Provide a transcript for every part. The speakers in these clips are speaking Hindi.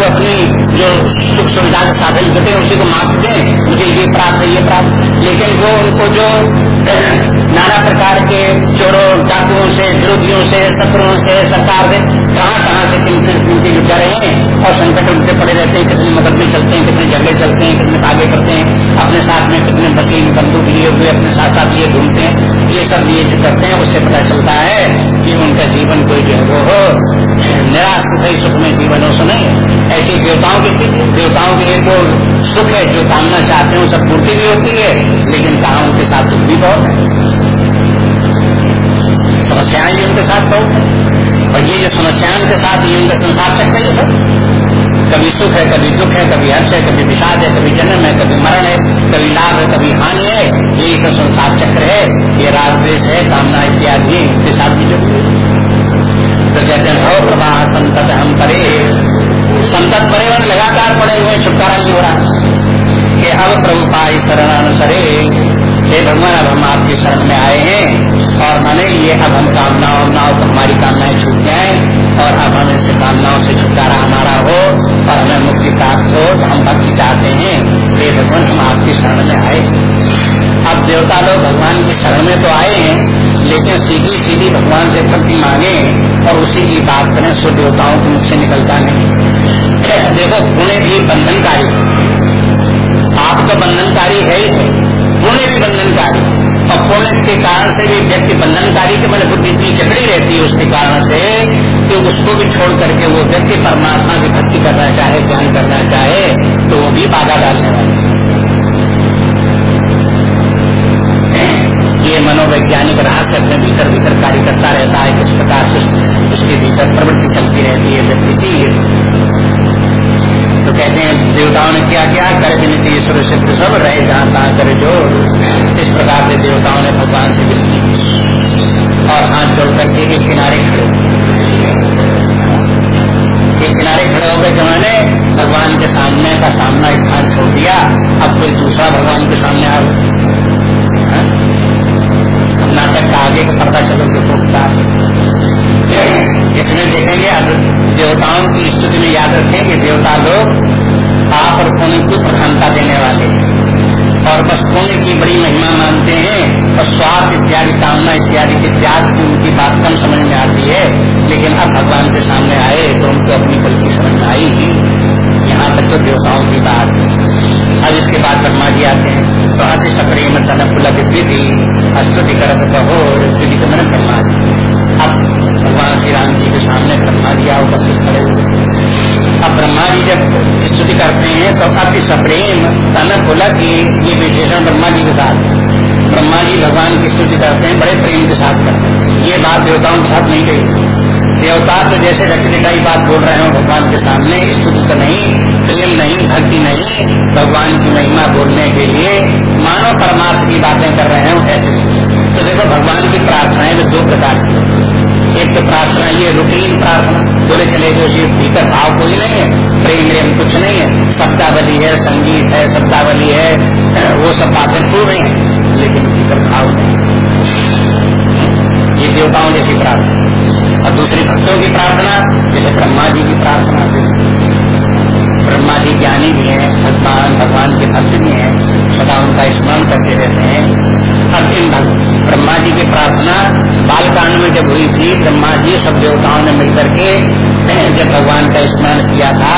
लोग अपनी जो सुख सुविधा के साधन जुटे उसी को माफ़ दें मुझे ये प्राप्त है, ये प्राप्त लेकिन वो उनको जो नाना प्रकार के चोरों, डाकुओं से, विरोधियों से, शत्रुओं से सरकार से कहाँ कहाँ से किनसे किनके जुट रहे हैं और संकट उनसे पड़े रहते हैं, कितने मदद में चलते हैं, कितने झगड़े चलते हैं, कितने आगे करते हैं, अपने साथ में कितने बसीन बंदूक लिए हुए, अपने साथ साथ लिए घूमते हैं, ये सब ये जो करते हैं, उससे पता चलता है कि उनका जीवन कोई जो वो हो, निराश सुख में जीवन हो, सुने। ऐसे देवताओं की देवताओं के एक वो सुख है, जो कामना चाहते हैं, वो सब पूर्ति भी होती है, लेकिन कहा उनके साथ दुख भी बहुत है। समस्याएँ भी उनके साथ बहुत है। और ये जो समस्याओं के साथ, ये उनका संसार चक्र है। सब कभी सुख है, कभी दुख है, कभी हर्ष है, कभी विषाद है, कभी जन्म है, कभी मरण है, कभी लाभ है, कभी हानि है। ये तो संसार चक्र है। ये द्वेष है, कामना इत्यादि इनके साथ भी जो तो कहते हैं हो प्रभा संतत हम परे। संतत परे लगातार पड़े हुए छुटकारा नहीं हो रहा। कि अब प्रभु पाई शरण अनुसरे हे भगवान, अब हम आपके शरण में आए हैं। और माने, ये अब हम कामनाओं वामनाओं हमारी कामनाएँ छूट जाए, और अब हम ऐसे कामनाओं से छुटकारा हमारा हो, और हमें मुक्ति प्राप्त हो तो हम भक्ति चाहते हैं। हे भगवान, हम आपके शरण में आए अब देवता लोग भगवान के शरण में तो आए हैं, लेकिन सीधी सीधी भगवान से भक्ति मांगे, और उसी की बात करें, सो देवताओं के मुख से निकलता नहीं। देखो, पुण्य भी बंधनकारी। आप तो बंधनकारी है ही पुण्य भी बंधनकारी। और पुण्य के कारण से भी व्यक्ति बंधनकारी के मैंने बुद्धि इतनी चकड़ी रहती है उसके कारण से कि उसको भी छोड़ करके वो व्यक्ति परमात्मा की भक्ति करना चाहे ज्ञान करना चाहे तो वो भी बाधा डालने वाले ये मनोवैज्ञानिक रहस्य अपने भीतर भीतर कार्य करता रहता है, किस प्रकार से उसके भीतर प्रवृत्ति चलती रहती है व्यक्ति की। तो कहते हैं, देवताओं ने क्या किया? कर विनती ईश्वर सिद्ध सब रहे, जहाँ तहाँ करे जो। इस प्रकार से देवताओं ने भगवान से विनती और हाथ जोड़ करके एक किनारे खड़े एक किनारे खड़े हो गए जमाने भगवान के सामने का सामना स्थान छोड़ दिया। अब कोई दूसरा भगवान के सामने आ हाँ? नाटक का आगे का पर्दा चलो देखो इसमें देखेंगे अब देवताओं की स्थिति में याद रखें कि देवता लोग पाप और पुण्य को प्रधानता देने वाले और बस पुण्य की बड़ी महिमा मानते हैं और स्वार्थ इत्यादि, कामना इत्यादि के त्याग की उनकी बात कम समझ में आती है। लेकिन अब भगवान के सामने आए तो उनको अपनी गलती समझ में आई ही यहाँ तक तो देवताओं की बात। अब इसके बाद ब्रह्मा जी आते हैं। तो अति सप्रेम तन पुलक करते हैं तो अति सप्रेम तन पुलक ये विशेषण ब्रह्मा जी के साथ। ब्रह्मा जी भगवान की स्तुति करते हैं, बड़े प्रेम के साथ करते हैं। ये बात देवताओं के साथ नहीं कही। देवता तो जैसे रटनिटाई बात बोल रहे हो भगवान के सामने, स्तुति तो नहीं, प्रेम नहीं, भक्ति नहीं, भगवान की महिमा बोलने के लिए मानव परमात्मा की बातें कर रहे हो ऐसे। तो देखो, भगवान की प्रार्थनाएँ दो प्रकार की एक तो प्रार्थना, ये रूटीन प्रार्थना। बोले, चले जो जी, भीतर भाव कोई नहीं है, प्रेम प्रेम कुछ नहीं है। शब्दावली है, संगीत है शब्दावली है, वो सब बातें पूर्ण है, लेकिन भीतर भाव नहीं। ये देवताओं जैसी प्रार्थना और दूसरी भक्तों की प्रार्थना, जैसे ब्रह्मा जी की प्रार्थना ब्रह्मा जी ज्ञानी भी हैं, भगवान भगवान के भक्त भी हैं, सदा उनका स्मरण करते बालकांड में जब हुई थी, ब्रह्मा जी सब देवताओं ने मिलकर के जब भगवान का स्मरण किया था,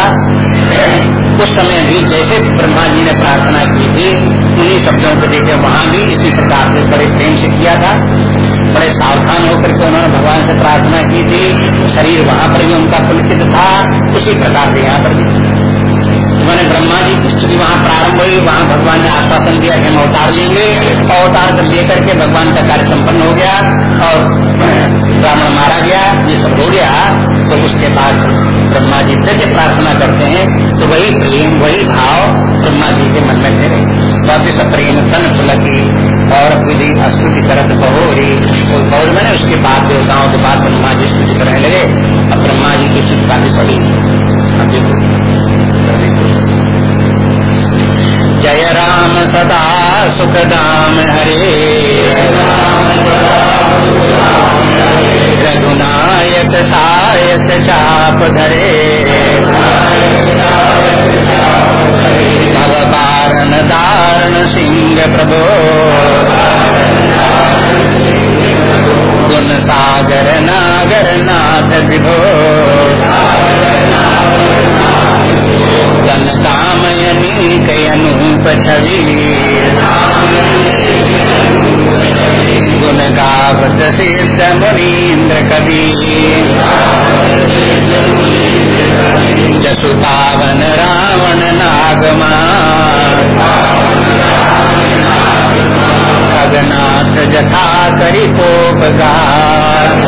उस समय भी जैसे ब्रह्मा जी ने प्रार्थना की थी, उन्हीं शब्दों को देखे वहाँ भी इसी प्रकार से बड़े प्रेम से किया था। बड़े सावधान होकर के उन्होंने भगवान से प्रार्थना की थी। शरीर वहाँ पर भी उनका पुलकित था, उसी प्रकार से यहाँ पर भी। मैंने ब्रह्मा जी की स्थिति वहाँ प्रारंभ हुई, वहाँ भगवान ने आश्वासन दिया कि हम अवतार लेंगे। अवतार जब लेकर के भगवान का कार्य संपन्न हो गया और ब्राह्मण मारा गया, ये सब हो गया तो उसके बाद ब्रह्मा जी से प्रार्थना करते हैं तो वही प्रेम, वही भाव ब्रह्मा जी के मन में थे बाकी सब प्रेम, तन, फुलकी और विधि स्तुति करत बहोरी। और गौर में उसके बाद देवताओं के बाद ब्रह्मा जी स्तुति करने लगे और ब्रह्मा जी की स्तुति काफ़ी पड़ी। जय राम सदा सुखदाम हरे। रघुनायक सायक चाप धरे। भवबारण दारण सिंह प्रभो। गुण सागर नागर नाथ विभो। तन कामयनी कयनूप छवि गुण गावत सिद्ध मुनीन्द्र कवि जसु पावन रावण नागमा खगनाथ जथा करी पोपकार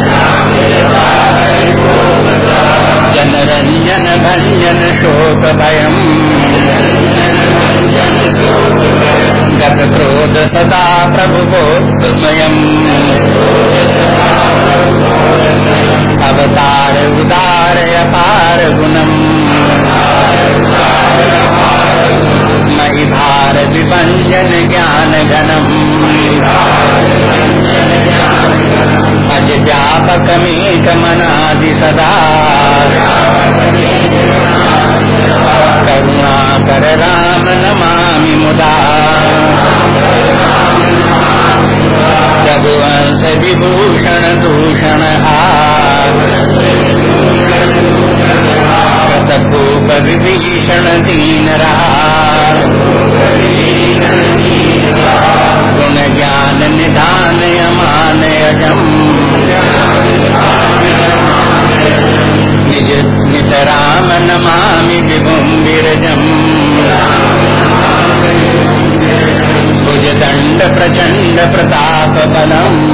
जनरंजन भंजन शोक भयम गत क्रोध सदा प्रभु बोधमयम। अवतार उदार अपार गुणम। मई भार विभंजन ज्ञान घनम। अज व्यापक मेक मनादि सदा। करुणा कर राम नमामि मुदा। रघुवंश विभूषण दूषण आतभूप विभीषण दीन गुण ज्ञान निधान यमान अजम निज निज राम नमामि विभुम विरजम भुज दंड प्रचंड प्रताप बलम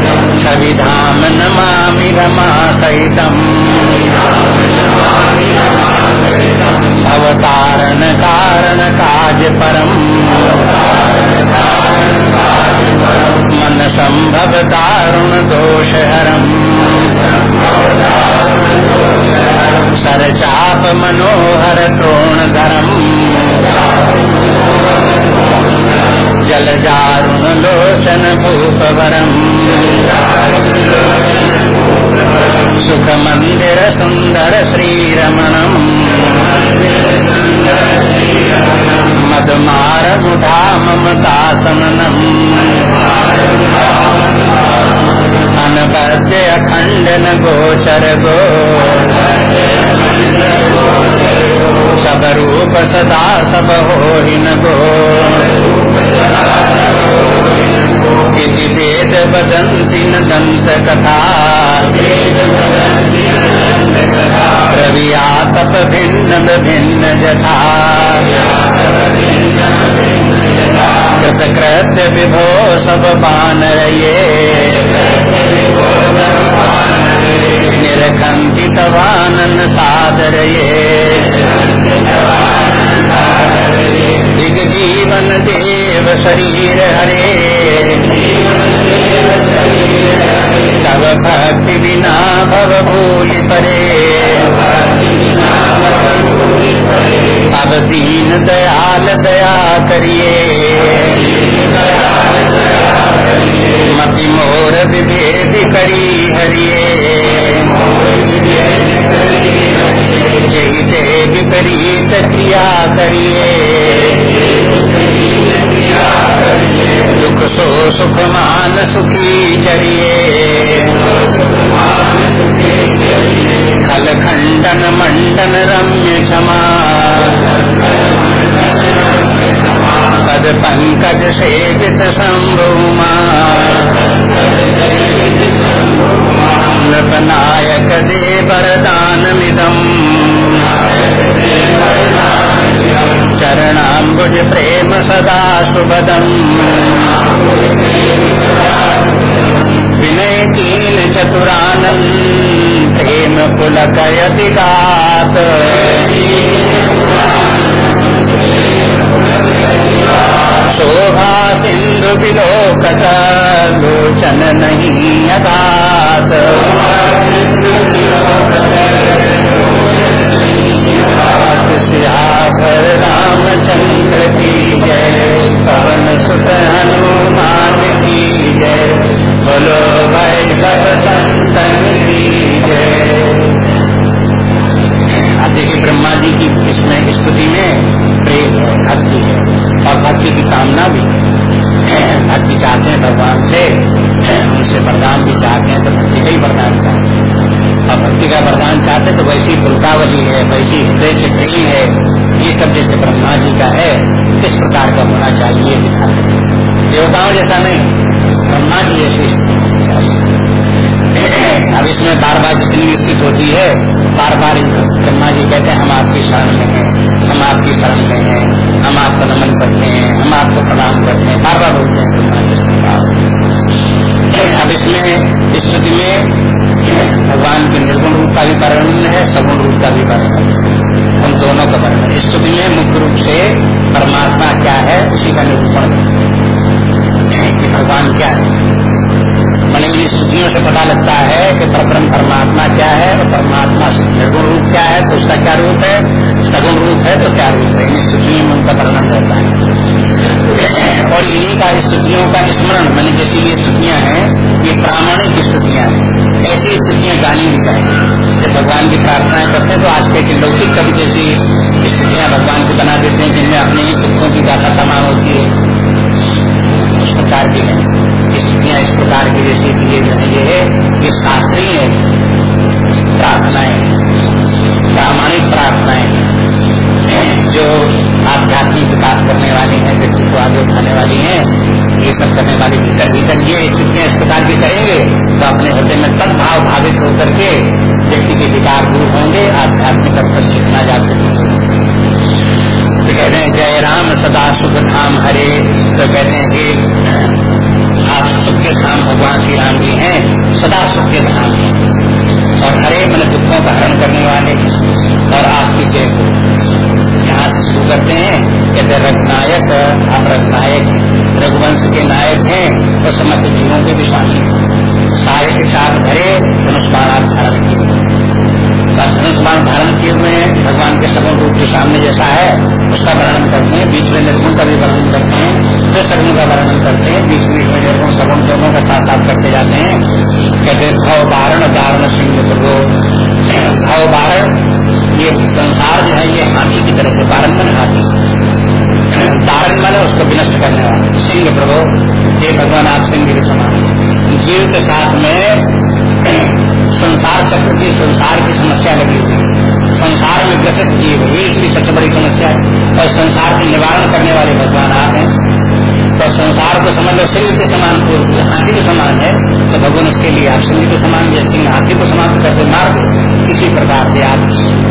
निकंद महाकुशलम बिनु कारण दीन दयालयदम छवि धाम नमामि रमा सहितम अवतारण कारण काज परम मन संभव दारुण दोष हरम सर चाप मनोहर द्रोण धरम जल जारुण लोचन भूपवरम। सुख मंदिर सुंदर श्रीरमणम मदमार बुधा ममतासनम अनबद्य अखंडन गोचर गो। सब रूप सदा सब हो गो। किसी वेद बदंती न दंत कथा रवियातप भिन्न भिन्न जथा कृतकृत्य विभो सब पान रये निरखंकित वानन दिग जीवन देव शरीर हरे। तब भक्ति बिना भव भूल परे। अब दीन दयाल दया करिए। मति मोर विभेद करी हरिए। जही ते विपरीत क्रिया करिए। दुख सो सुख मान सुखी चरिए खल खंडन मंडन रम्य क्षमा पद पंकज सेवित शंभुमा नृपनायक दे चरणाम्बुज प्रेम सदा सुभदम विनय कीन चतुरानंद प्रेम पुलकयति गात शोभा सिंधु विलोकत लोचन नहीं अगात रघुवर रामचंद्र की जय। पवन सुत हनुमान की जय। बोलो भाई सब संतन की जय। देखिए ब्रह्मा जी की इसमें स्तुति में प्रेम है भक्ति है। और भक्ति की कामना भी है। भक्ति चाहते हैं भगवान से, उनसे वरदान भी चाहते हैं तो भक्ति का ही वरदान चाहते हैं। और भक्ति का वरदान चाहते तो वैसी पुलकावली है, वैसी हृदय से प्रेम है। ये सब जैसे ब्रह्मा जी का है, किस प्रकार का होना चाहिए दिखा देवताओं जैसा नहीं, ब्रह्मा जी जैसे अब इसमें बार बार जितनी स्थित होती है बार बार ब्रह्मा जी कहते हैं, हम आपकी शरण में हैं, हम आपकी शरण में हैं, हम आपको नमन करते हैं, हम आपको प्रणाम करते हैं। बार बार बोलते हैं ब्रह्मा जी अब इसमें स्थिति में भगवान के निर्गुण रूप का भी वर्णन है, सगुण रूप का भी वर्णन है। उन दोनों का वर्णन इस स्तुति में मुख्य रूप से परमात्मा क्या है, उसी का निरूपण कि भगवान क्या है? मैंने इन स्थितियों से पता लगता है कि परब्रह्म परमात्मा क्या है और परमात्मा निर्गुण रूप क्या है तो उसका क्या रूप है? सगुण रूप है तो क्या रूप है? इन स्थितियों में उनका वर्णन रहता है। और इन्हीं का स्थितियों का स्मरण, मैंने जैसी ये स्थितियाँ हैं ये प्रामाणिक स्थितियाँ हैं। ऐसी स्थितियाँ गानी भी चाहिए। जब भगवान की प्रार्थनाएँ करते हैं तो आज के लौकिक कवि जैसी स्थितियाँ भगवान को बना देते हैं, जिनमें अपने ही दुखों की गाथा तमाम होती है। उस प्रकार की है। स्थितियाँ इस प्रकार की जैसे कि ये जो है। ये ये शास्त्रीय प्रार्थनाएँ। प्रामाणिक प्रार्थनाएँ जो आध्यात्मिक विकास करने वाली हैं, व्यक्ति को आगे उठाने वाली हैं। ये सब करने वाली भीतर भीतर ये स्थितियाँ प्रकार की करेंगे तो अपने हृदय में तद भाव भावित होकर के व्यक्ति के विकार दूर होंगे, आध्यात्मिक अर्थ सीखना जा सकेंगे तो कहते हैं, जय राम, सदा सुख धाम हरे। तो कहते हैं कि आप सुख के धाम, भगवान श्री राम जी हैं, सदा सुख के धाम और हरे मन दुखों का हरण करने वाले और आपकी जय हो। यहाँ से शुरू करते हैं। कहते रघुनायक आप रघुनायक रघुवंश के नायक हैं तो समस्त जीवों के भी स्वामी सारे के साथ भरे धनुष बाण धारण किए धनुष बाण धारण किए हुए भगवान के सगुण रूप के सामने जैसा है, उसका वर्णन करते हैं, बीच में निर्गुण का भी वर्णन करते हैं, फिर सगुण का वर्णन करते हैं, बीच बीच में निर्गुण, सगुण दोनों का साथ साथ करते जाते हैं। कहते भव बारण दारण सिंह प्रभु भव बारण ये संसार जो है, ये हाथी की तरह से बारण मन हाथी दारण मन उसको विनष्ट करने वाला। सिंह प्रभु ये भगवान, आप सिंह के समान। जीव के साथ में संसार चक्र की, संसार की समस्या लगी हुई संसार में ग्रसित जीव ही इसकी सबसे बड़ी समस्या है। और संसार के निवारण करने वाले भगवान आप हैं। तो संसार को समझ लो, सिंह के समान हाथी के समान है तो भगवान उसके लिए आप सिंह के समान या सिंह हाथी को समाप्त करते मार दो किसी प्रकार से आप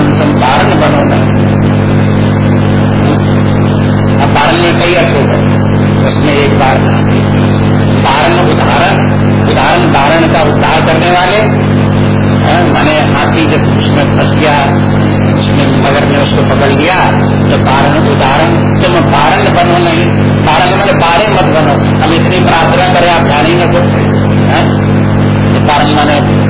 धर्म संपादन बनो अब बारण में कई अर्थ हो उसमें एक बार बारण उदाहरण उदाहरण बारण का उद्धार करने वाले मैंने हाथी जब उसमें फंस गया, उसमें मगर ने उसको पकड़ लिया तो कारण उदाहरण, तुम बारण बनो नहीं। बारण मैंने मतलब बारे मत बनो। हम इतनी प्रार्थना करें, आप ध्यान ही न दो तो बारण मैंने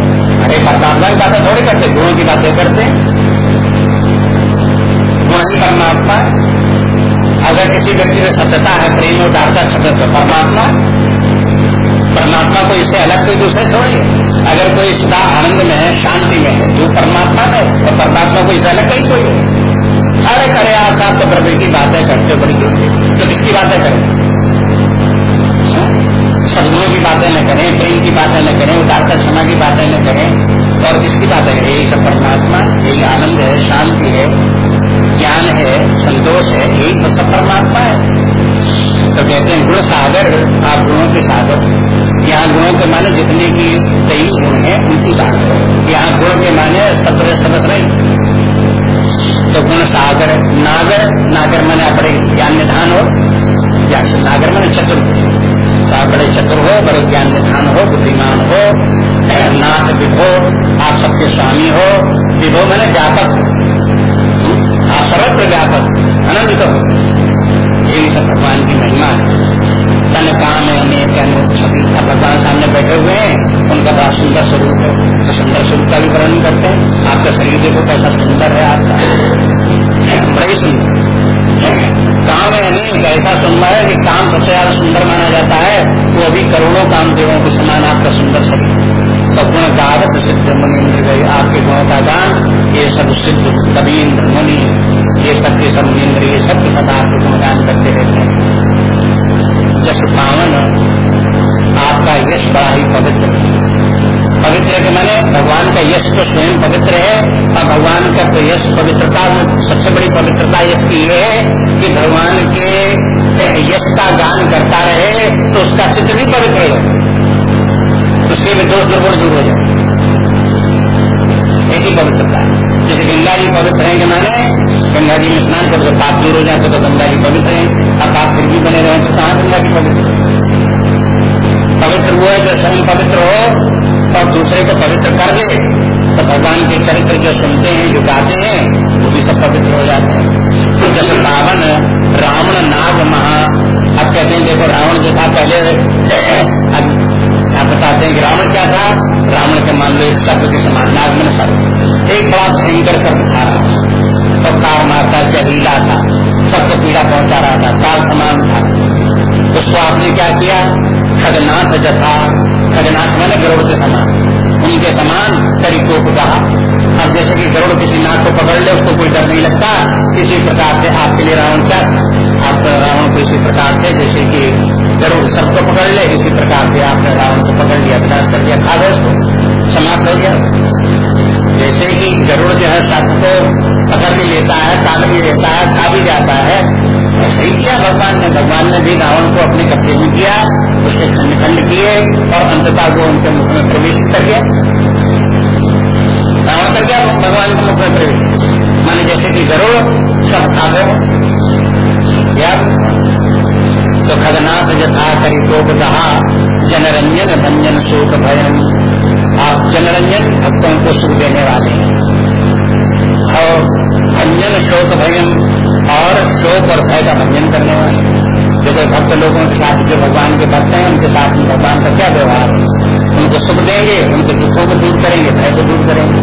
अरे परमात्मा की बातें थोड़ी करते गुणों की बातें करते। गुण ही परमात्मा। अगर किसी व्यक्ति में सत्यता है, प्रेम और उदारता सत्य परमात्मा। परमात्मा को इससे अलग कोई दूसरे थोड़ी अगर कोई सदा आनंद में है, शांति में है जो परमात्मा है तो परमात्मा को इससे अलग कहीं कोई है। अरे करे आप तो की बातें करते बड़ी तो किसकी बातें करें? बातें न करें, प्रेम की बातें न करें, उदारता क्षमा की बातें न करें, और किसकी बातें करें यही सब परमात्मा यही आनंद है, शांति है, ज्ञान है, संतोष है यही तो सब परमात्मा है। तो कहते हैं, गुण सागर, आप गुणों के सागर। यहाँ गुणों के माने जितने की सही गुण है, उनकी बात है। यहाँ गुण के माने सत्र सबक रही तो गुण सागर, नागर नागर मैंने अपने ज्ञान निधान हो या नागर मैंने चतुर तो बड़े चतुर हो, बड़े ज्ञान निधान हो, बुद्धिमान हो, नाथ विभो आप सबके स्वामी हो विभो मैंने व्यापक आप सर्वत्र व्यापक आनंद हो यही सब भगवान की महिमा है। तन काम अनेक अनेक सभी भगवान सामने बैठे हुए हैं, उनका बड़ा सुंदर स्वरूप है। तो सुंदर स्वरूप का भी वर्णन करते हैं। आपका शरीर देखो कैसा सुंदर है आपका। बड़ी सुंदर। काम है? अनेक ऐसा सुंदर है कि काम है वो अभी करोड़ों कामदेवों के समान आपका सुंदर शरीर। तो गुण गावत सिद्ध मुनि गई आपके गुणों का गान ये सब सिद्ध कबीर मुनि, ये सब के सब इंद्र ये सब के सदा आपके गुणगान करते रहते हैं। जस पावन, आपका यश बड़ा ही पवित्र पवित्र के मैंने भगवान का यश तो स्वयं पवित्र है, और भगवान का तो यश पवित्रता सबसे बड़ी पवित्रता यश की ये है कि भगवान के यश का गान करता रहे तो उसका चित्र भी पवित्र हो। उसके भी दोष दुर्गुण दूर हो जाए। ऐसी पवित्रता जैसे गंगा जी पवित्र है कि मैंने, गंगा जी में स्नान करो तो पाप दूर हो जाए तो गंगा जी पवित्र है। अब पाप फिर भी बने रहे तो कहाँ गंगा जी पवित्र? पवित्र वो है जो स्वयं पवित्र हो और दूसरे को पवित्र कर दे तो भगवान के चरित्र जो सुनते हैं, जो गाते हैं, वो भी सब पवित्र हो जाते हैं। तो जैसे रावण रावण, नाग, महा, अब कहते हैं, देखो, रावण जो था, पहले, अब आप बताते हैं कि रावण क्या था? रावण के मान लो, एक शब्द के समान, नाग मन शब्द। एक बड़ा भयंकर शब्द था कार मारता, जहरीला था। सबको पीड़ा पहुँचा रहा था काल समान था। उसको आपने क्या किया? खगनाथ जथा खगनाथ मैंने गरुड़ के समान। उनके समान तरीकों को कहा। अब जैसे कि गरुड़ किसी नाक को पकड़ ले, उसको कोई डर नहीं लगता। किसी प्रकार से आपके लिए रावण क्या? आप रावण को इसी प्रकार से जैसे कि गरुड़ सबको पकड़ ले, इसी प्रकार से आपने रावण को पकड़ लिया, विनाश कर दिया, खा गए उसको, समाप्त हो गया। जैसे कि गरुड़ जो है सप को पकड़ भी लेता है, काट भी लेता है, खा भी जाता है। ऐसे ही किया भगवान ने? भगवान ने भी रावण को अपने कब्जे में किया। उसके खंड खंड किए और अंतता को उनके मुख में प्रवेश कर गया। रावण कर गया? भगवान के मुख में प्रवेश। माने जैसे कि गरुड़ सब खा गए। तो खगनाथ जथा करी को कहा जनरंजन भंजन शोक भयन आप जनरंजन भक्तों को सुख देने वाले हैं। और भंजन शोक भयन और शोक और भय का भंजन करने वाले जो कोई भक्त लोगों के साथ जो भगवान के भक्त हैं, उनके साथ में भगवान का क्या व्यवहार है? उनको सुख देंगे, उनके दुखों को दूर करेंगे, भय को दूर करेंगे।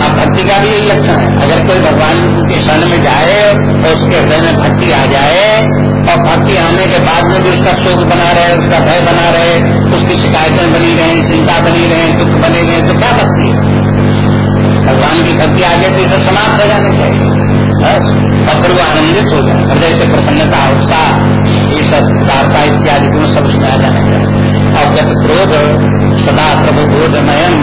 अब भक्ति का भी यही लक्षण है। अगर कोई भगवान के शरण में जाए और उसके हृदय में भक्ति आ जाए, और भक्ति आने के बाद में भी उसका शोक बना रहे, उसका भय बना रहे उसकी शिकायतें बनी रहे, चिंता बनी रहे, दुख बने रहे तो क्या भक्ति भगवान की भक्ति आ जाए तो इसे समाप्त हो जाने चाहिए। बस, और वो आनंदित हो जाए। हृदय से प्रसन्नता, उत्साह, ये सब वार्ता इत्यादि गुण सब आ जाने और गत क्रोध सदा प्रभु बोधमयम,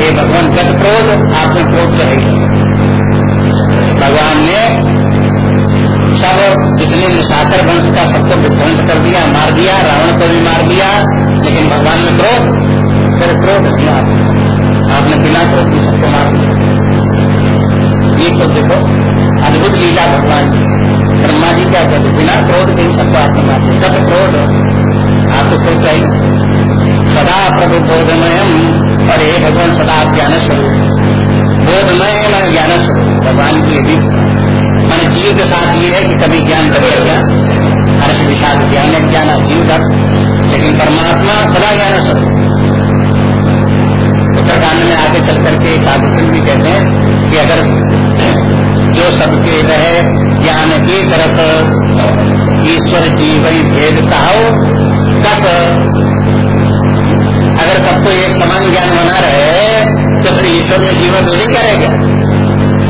हे भगवान गत क्रोध आपने क्रोध तो भगवान ने सब जितने निशाकर वंश का सबको विध्वंस कर दिया, मार दिया, रावण को भी मार दिया, लेकिन भगवान ने क्रोध, फिर क्रोध किया। आपने बिना क्रोध की सबको मार दिया। ये तो देखो अद्भुत लीला भगवान जी ब्रह्मा जी क्या कहते बिना क्रोध के सबको आपने मार दिया क्रोध आपको क्रोध चाहिए सदा प्रभु बोधमय और हे भगवान सदा ज्ञान स्वरूप बोधमय मैं ज्ञान स्वरूप भगवान की यदि मान जीव के साथ ये है कि कभी ज्ञान अज्ञान हर्ष विषाद ज्ञान है ज्ञान जीव तक लेकिन परमात्मा सदा ज्ञान स्वरूप उत्तरकांड में आगे चल करके साधुचंद भी कहते हैं कि अगर जो सबके रहे ज्ञान एक रस ईश्वर जीवन भेद कहो कस। अगर सबको एक समान ज्ञान बना रहे तो फिर ईश्वर में जीवन भेद क्या रहेगा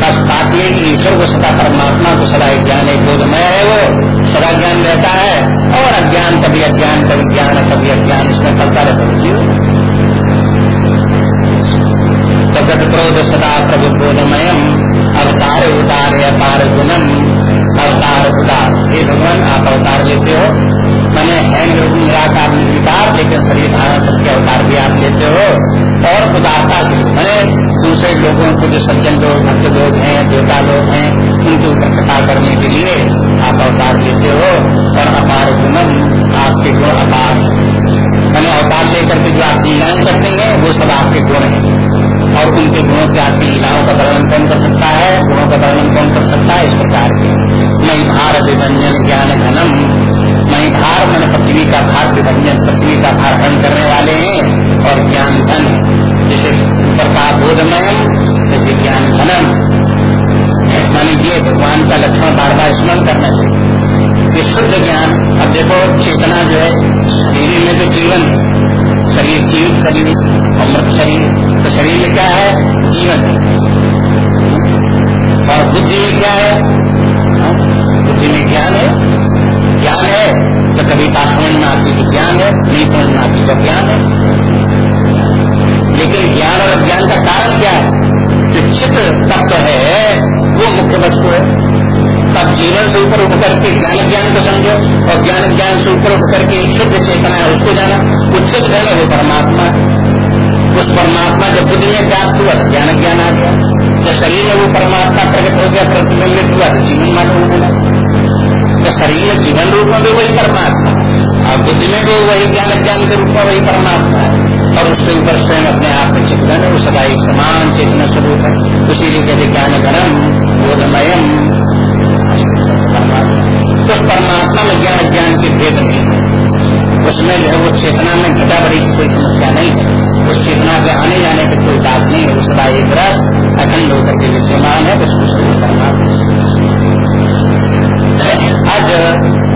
बस बात में ईश्वर को सदा परमात्मा को सदा ज्ञान, एक बोधमय है वो। सदा ज्ञान रहता है, और अज्ञान कभी अज्ञान, कभी ज्ञान, कभी अज्ञान, इसमें करता रहता जीव जगत क्रोध सदा प्रभु बोधमयम। अवतार उतार अपार गुणम अवतार उतार। हे भगवान, आप अवतार लेते हो। मैंने है निराकार निर्विकार लेकिन शरीर धारण करके अवतार भी आप लेते हो। और उदारता भी। मैंने दूसरे लोगों को, जो सज्जन लोग, भक्त लोग हैं, देवता लोग हैं, उनके ऊपर करने के लिए आप अवतार लेते हो। और अपार गुणम आपके गुण अपार। मैंने अवतार लेकर के जो आप लीलाएँ करते हैं, वो सब आपके गुण हैं। और उनके गुणों के आपकी लीलाओं का वर्णन कौन कर सकता है? गुणों का वर्णन कौन कर सकता है इस प्रकार के? मई भार विभंजन ज्ञान घनम। मई भार मन पृथ्वी का भार विभंजन पृथ्वी का भार हरण करने वाले हैं। और ज्ञान धन जैसे ऊपर का बोधमय जैसे ज्ञान घनम। मानी ये भगवान का लक्षण बार बार स्मरण करना चाहिए। ये शुद्ध ज्ञान, अब देखो चेतना जो है, शरीर में तो जीवन, शरीर जीवित शरीर, अमृत शरीर तो शरीर में क्या है? जीवन। और बुद्धि में क्या है? बुद्धि में ज्ञान है। ज्ञान है तो कभी बात समझ में आती तो ज्ञान है, नहीं समझ में आती तो ज्ञान है। लेकिन ज्ञान और अज्ञान का कारण क्या है? जो चित्र तत्व है, वो मुख्य वस्तु है। तब जीवन से ऊपर उठ करके ज्ञान ज्ञान को समझो और ज्ञान ज्ञान से ऊपर उठ करके शुद्ध चेतना है, उसको जाना। उच्चित है वो परमात्मा। है उस परमात्मा जब बुद्धि में प्राप्त हुआ तो ज्ञान ज्ञान आ गया। जब शरीर में वो परमात्मा प्रकट हो गया, प्रतिबिंबित हुआ तो जीवन मात्र मिला तो शरीर में जीवन रूप में भी वही परमात्मा और बुद्धि में भी वही ज्ञान ज्ञान के रूप में वही परमात्मा है। और उसके ऊपर स्वयं अपने आप में चिंतन है, वो सदा एक समान चेतना स्वरूप है। इसीलिए कहते ज्ञान गणम बोधमयम तो उस परमात्मा में ज्ञान ज्ञान की भेद नहीं है। उसमें जो है वो चेतना में घटा बड़ी कोई समस्या नहीं है। उस चेतना के आने जाने की कोई बात नहीं है। वो सदा एक रस अखंड होकर के विद्यमान है, उसको शुरू करना आज,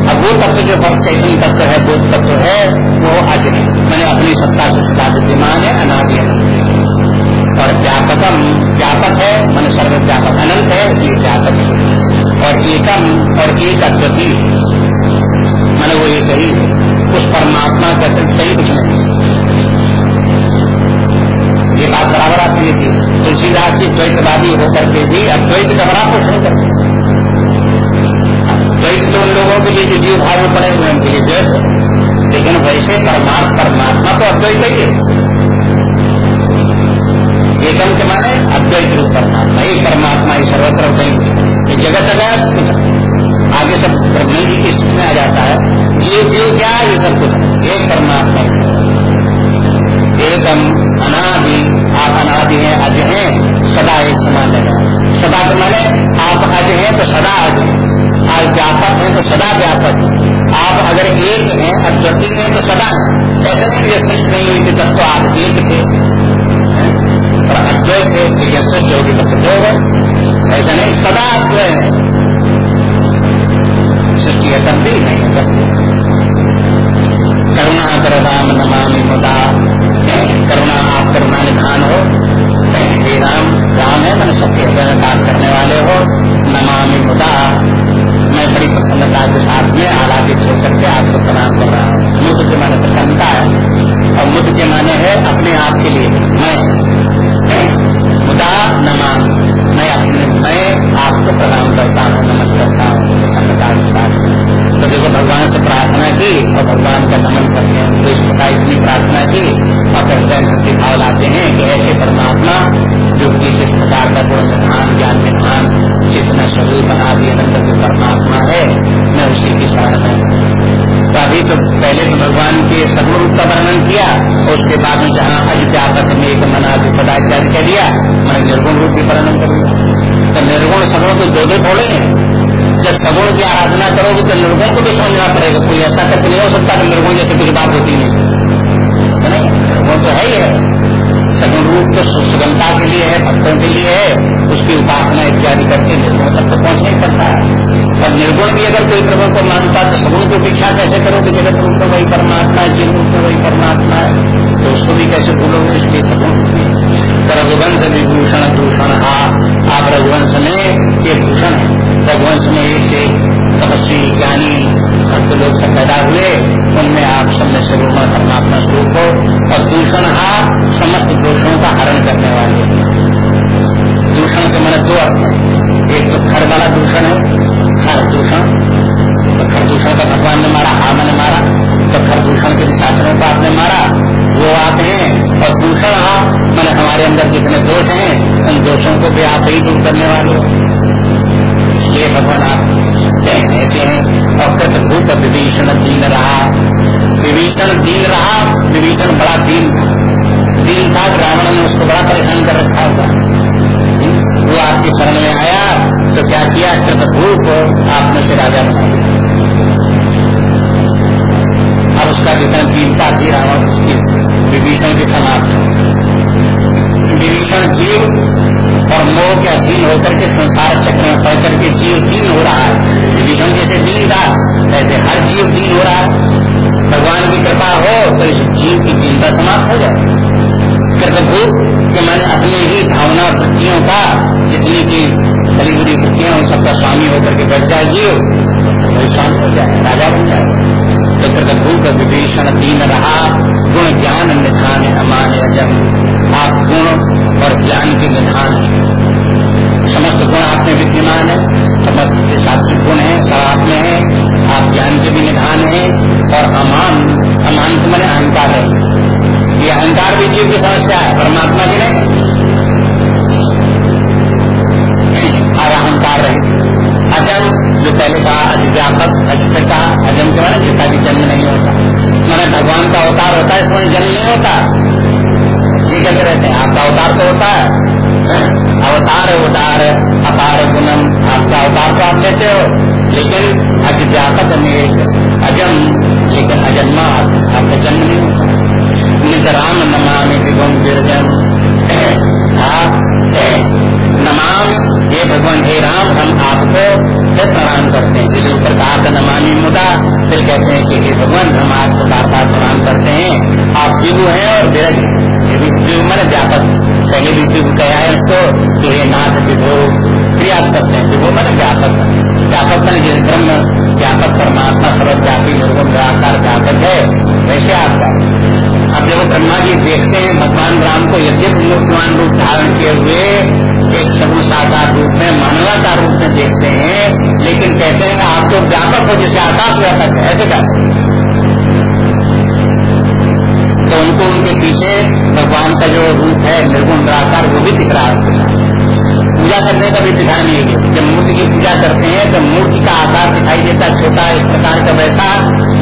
अब वो तत्व जो चैतन्य तत्व है वो तत्व है, वो आज मैंने अपनी सत्ता से सदा विद्यमान है, अनादि और व्यापकम व्यापक है, मन सर्व व्यापक अनंत है, इसलिए व्यापक है। और एकम, और एक अद्वितीय। मैंने वो एक ही, उस परमात्मा का सही कुछ नहीं। ये बात बराबर आती थी तुलसीदास जी द्वैतवादी होकर के भी अब द्वैत का बड़ा पोषण करते द्वैत तो उन लोगों के लिए जो जीव भाव में पड़े हुए उनके लिए द्वैत लेकिन वैसे परमात्मा परमात्मा तो अद्वैत ही है। एकम के माने अद्वैत रूप परमात्मा। एक परमात्मा ही सर्वत्र कहीं जगत अगर आगे सब ब्रह्म जी की स्थिति में आ जाता है, ये जीव क्या है, ये सब कुछ एक परमात्मा एकम अनादि आप अनादि हैं अज हैं, सदा एक समान है। सदा के माने आप अज हैं तो सदा अज आज व्यापक है तो सदा व्यापक आप अगर एक हैं अद्वितीय हैं तो सदा ऐसा नहीं कि सृष्टि नहीं हुई थी तब तो आप एक थे। और अद्वैत थे तो यह सृष्टि होगी तब तो दो है। ऐसा नहीं, सदा अद्वय है। सृष्टि है नहीं करुणा कर राम नमामि मुदा। आप धान हो। श्री राम राम है, मैंने सबके हृदय में करने वाले हो। नमामि मुदा। मैं बड़ी प्रसन्नता के साथ में आलादित होकर के आपको प्रणाम कर रहा हूँ। मुद्द के माने प्रसन्नता है और मुद्द के माने है अपने आप के लिए। मैं परमात्मा जो कि इस प्रकार का गुण निधान ज्ञान निधान जितना स्वरूप दिए अनंत जो परमात्मा है, मैं उसी की में तो अभी तो पहले तो भगवान के सगुण रूप का वर्णन किया और उसके बाद में जहाँ अज व्यापक में एक मना सदा इत्यादि कह दिया मैंने निर्गुण रूप की वर्णन कर दिया तो निर्गुण सगुण तो दो दो थोड़े हैं। जब सगुण की आराधना करोगे तो निर्गुण को भी समझना पड़ेगा, कोई ऐसा कथन नहीं हो सकता कि निर्गुण जैसे कुछ बात होती नहीं। वो तो है ही है। सगुण रूप तो सुगमता के लिए है, भक्तों के लिए है, उसकी उपासना इत्यादि करके निर्गुण तक तो पहुँचना ही पड़ता है। और निर्गुण भी अगर कोई प्रभु को मानता तो सगुण की उपेक्षा कैसे करोगे? जगत रूप में वही परमात्मा है, जीव रूप में वही परमात्मा है तो उसको भी कैसे भूलोगे? इसलिए सगुण रघुवंश विभूषण दूषण, हा आप रघुवंश में ये भूषण है। रघुवंश में एक से तपस्वी ज्ञानी संत लोग सब पैदा हुए उनमें आप सब में स्वरूप परमात्मा स्वरूप हो और दूषण हा समस्त दोषों का हरण करने वाले दूषण के मन दो अर्थ है। एक तो खर वाला दूषण है खर दूषण। तो खर दूषण का भगवान ने मारा, हा मैंने मारा। तो खर दूषण के शासनों को आपने मारा। वो आप हैं और दूसरा मैंने हमारे अंदर जितने दोष हैं, उन दोषों को भी आप ही दूर करने वाले हो। ये भगवान आप ऐसे हैं। और कृत भूत विभीषण दीन रहा। विभीषण दीन रहा, विभीषण बड़ा दीन। था दीन था रावण ने उसको बड़ा परेशान कर रखा हुआ। वो आपकी शरण में आया तो क्या किया? कृत भूप आपने से राजा बना अब उसका जितना दीनता थी रावण उसकी विभीषण के समाप्त। विभीषण जीव और मोह के अधीन होकर के संसार चक्र में पड़ करके जीव दीन हो रहा है। विभीषण जैसे दीन था, ऐसे हर जीव दीन हो रहा है। भगवान की कृपा हो तो इस जीव की दीनता समाप्त हो जाए। कृतभूत कि मैंने अपनी ही भावना वृत्तियों का, जितनी की बड़ी बड़ी वृत्तियाँ उन सबका स्वामी होकर के बैठ जाए जीव तो वही स्वामी हो जाए, राजा बन जाए। तो कृतभूत विभीषण दीन रहा, गुण ज्ञान निधान अमान अजम आप गुण और ज्ञान के निधान समस्त गुण आप में विद्यमान है। समस्त सात्विक गुण है आप में है आप ज्ञान के भी निधान है और अमान अमान को मैंने अहंकार है ये अहंकार भी जीव की समस्या है, परमात्मा की नहीं और अहंकार रहे अजम जो पहले कहा अधिव्यापक कहा अजम के मैंने जिसका भी जन्म नहीं होता। मैंने भगवान का अवतार होता। है इसमें जन्म नहीं होता। ये कहते रहते हैं, आपका अवतार तो होता है। अवतार, उदार, अपार गुणम, आपका अवतार तो आप लेते हो, लेकिन अज्ञापक अजम लेकिन अजन्मा आपका जन्म नहीं होता। निज राम नमामि विगुण गिरजन। नमाम, हे भगवान, हे राम, हम आपको फिर प्रणाम करते हैं। जिस प्रकार का नमामि मुदा, फिर कहते हैं कि हे भगवान, हम आपको बार बार प्रणाम करते हैं। आप विभु हैं और विरज विभु मैंने व्यापक पहले भी विभु कहा है उसको कि हे नाथ विभु क्रिया करते हैं विभु मैंने व्यापक व्यापक मैंने जिस ब्रह्म, व्यापक परमात्मा, सर्वव्यापी निर्गम निराकार व्यापक है, वैसे आपका। अब जब ब्रह्मा जी देखते हैं, भगवान राम को यद्य मूर्तिमान रूप धारण किए हुए एक सगुण साकार रूप में, मानवाकार रूप में देखते हैं, लेकिन कहते हैं आप तो व्यापक हो जिसे आकाश व्यापक है, ऐसे कहते तो उनको उनके पीछे भगवान का जो रूप है, निर्गुण, निराकार, वो भी दिख रहा है। पूजा करने का भी दिखाई नहीं है। जब मूर्ति की पूजा करते हैं तो मूर्ति का आकार दिखाई देता है, छोटा इस प्रकार का वैसा,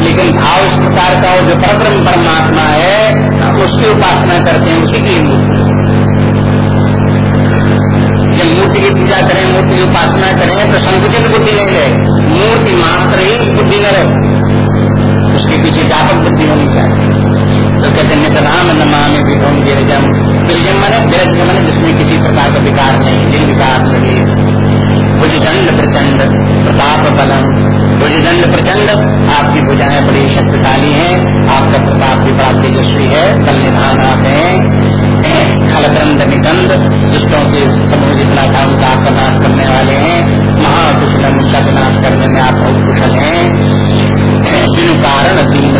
लेकिन भाव इस प्रकार का जो परब्रह्म परमात्मा है, उसकी उपासना करते हैं, उसी की मूर्ति। जब मूर्ति की पूजा करें, मूर्ति की उपासना करें तो संकुचित बुद्धि नहीं रहे। मूर्ति मात्र ही बुद्धि न रहे उसके पीछे व्यापक बुद्धि होनी चाहिए। तो कहते हैं राम नमामि विभम गिरजम गिरजम मैंने गिरज मैंने जिसमें किसी प्रकार का विकार नहीं जिन विकार नहीं भुजदंड प्रचंड प्रताप बलम भुजदंड प्रचंड आपकी भुजाएँ बड़ी शक्तिशाली हैं आपका प्रताप भी बड़ा तेजस्वी है बल निधान आप हैं खलदंड निगंध दुष्टों के समूह जितना था उनका आपका नाश करने वाले हैं महाकुशल उनका विनाश करने में आप बहुत कुशल हैं बिन कारण दीन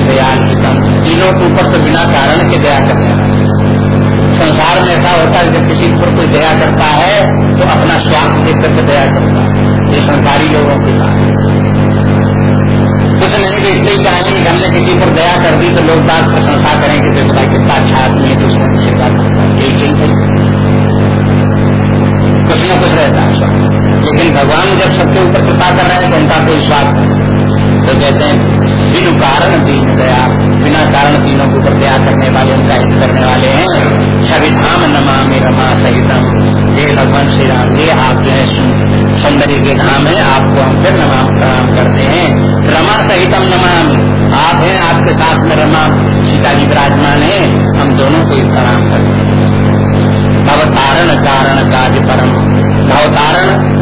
तीनों के ऊपर तो बिना कारण के दया करने संसार में ऐसा होता है, जब किसी पर कोई दया करता है तो अपना स्वार्थ देख करके दया करता है। ये संसारी लोगों के साथ कुछ नहीं कि इसलिए चाहेंगे कि हमने किसी पर दया कर दी तो लोग बात प्रशंसा करेंगे देखो भाई कितना अच्छा आदमी है दूसरों की सेवा करता है। यही चिंता कुछ न कुछ रहता है लेकिन भगवान जब सबके ऊपर कृपा कर रहे हैं तो उनका कोई स्वार्थ तो कहते हैं, बिन कारण दीन दया। बिना कारण तीनों के ऊपर दया करने वाले, उनका हित करने वाले हैं। छवि धाम नमा में रमा सहितम। ये भगवान श्री राम जी आप जो है सौंदर्य के धाम है, आपको हम फिर नमाम प्रणाम करते हैं। रमा सहितम नमाम। आप हैं, आपके साथ में रमा सीता जी विराजमान है। हम दोनों को ही प्रणाम करते हैं। भवतारण कारण काज परम। भवतारण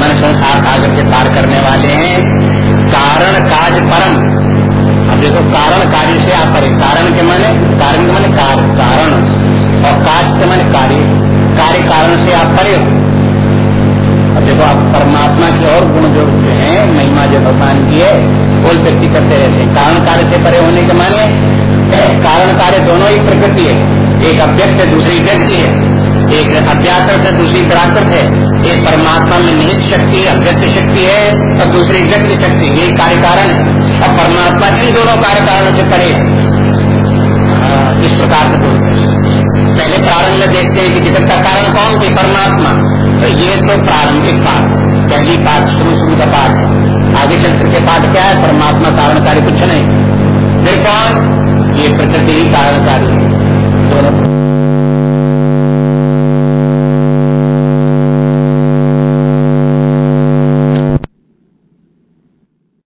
मन संसार सागर से पार करने वाले हैं। कारण काज परम। आप परे हो अब देखो आप के और गुण जो हैं महिमा जो भगवान की है वो व्यक्ति करते रहते हैं। कारण कार्य से परे होने के माने कारण कार्य दोनों ही प्रकृति है। एक अव्यक्त है दूसरी व्यक्ति है। एक अव्याकृत है दूसरी प्राकृत है। एक परमात्मा में निहित शक्ति अव्यक्त शक्ति है और दूसरी व्यक्त शक्ति। ये कार्य कारण है। और परमात्मा इन दोनों कार्य कारणों से परे हाँ, इस प्रकार से बोलते पहले प्रारंभ में देखते हैं कि जगत का कारण कौन थे परमात्मा। तो ये तो प्रारंभिक पाठ। पहली पाठ शुरू शुरू का पाठ। आगे चलकर के पाठ क्या है? परमात्मा कारणकारी कुछ नहीं। फिर कौन? ये प्रकृति ही कारणकारी है। दोनों।